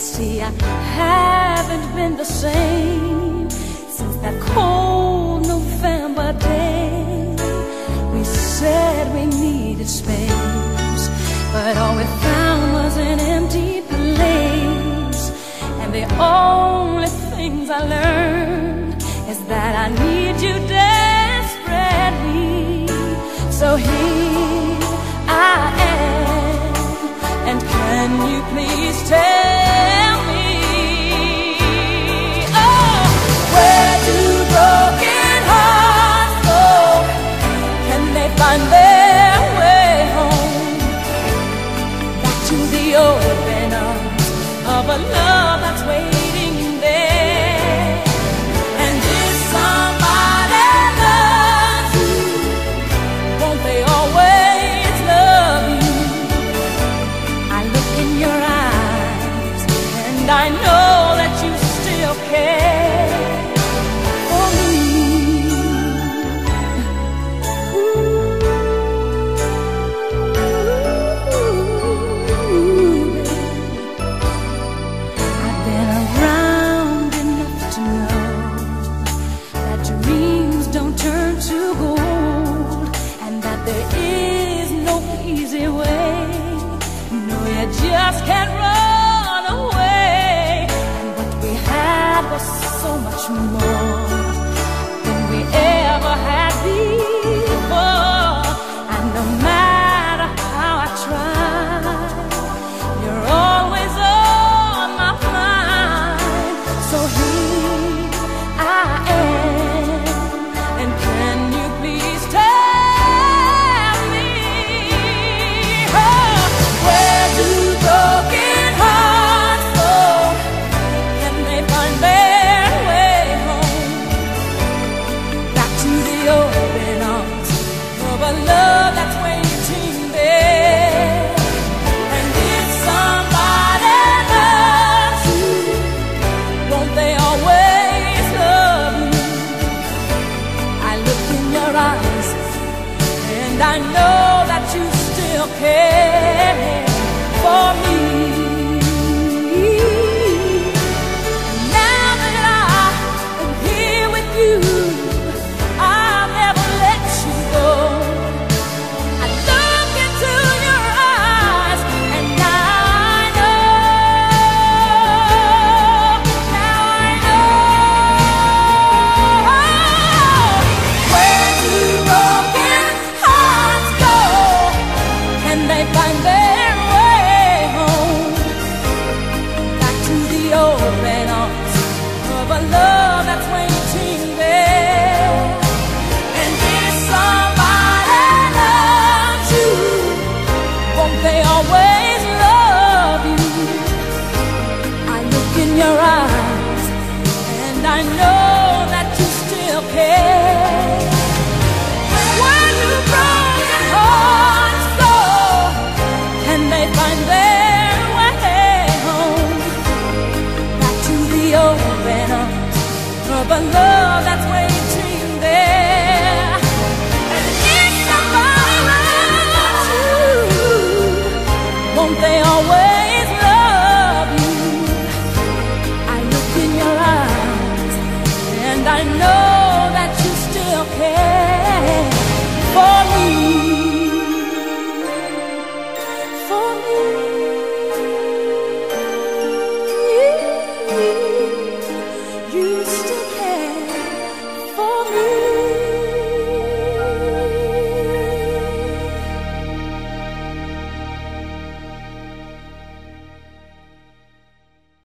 See, I haven't been the same since that cold November day. We said we needed space, but all we found was an empty place. And the only things I learned is that I need you desperately. So here I am, and can you please tell there is no easy way. No, you just can't run away. And what we had was so much more know that you still care your eyes, and I know that you still care. Where do broken hearts go? Can they find their way home? Back to the open arms of a love that's waiting there. And if somebody loves you, won't they always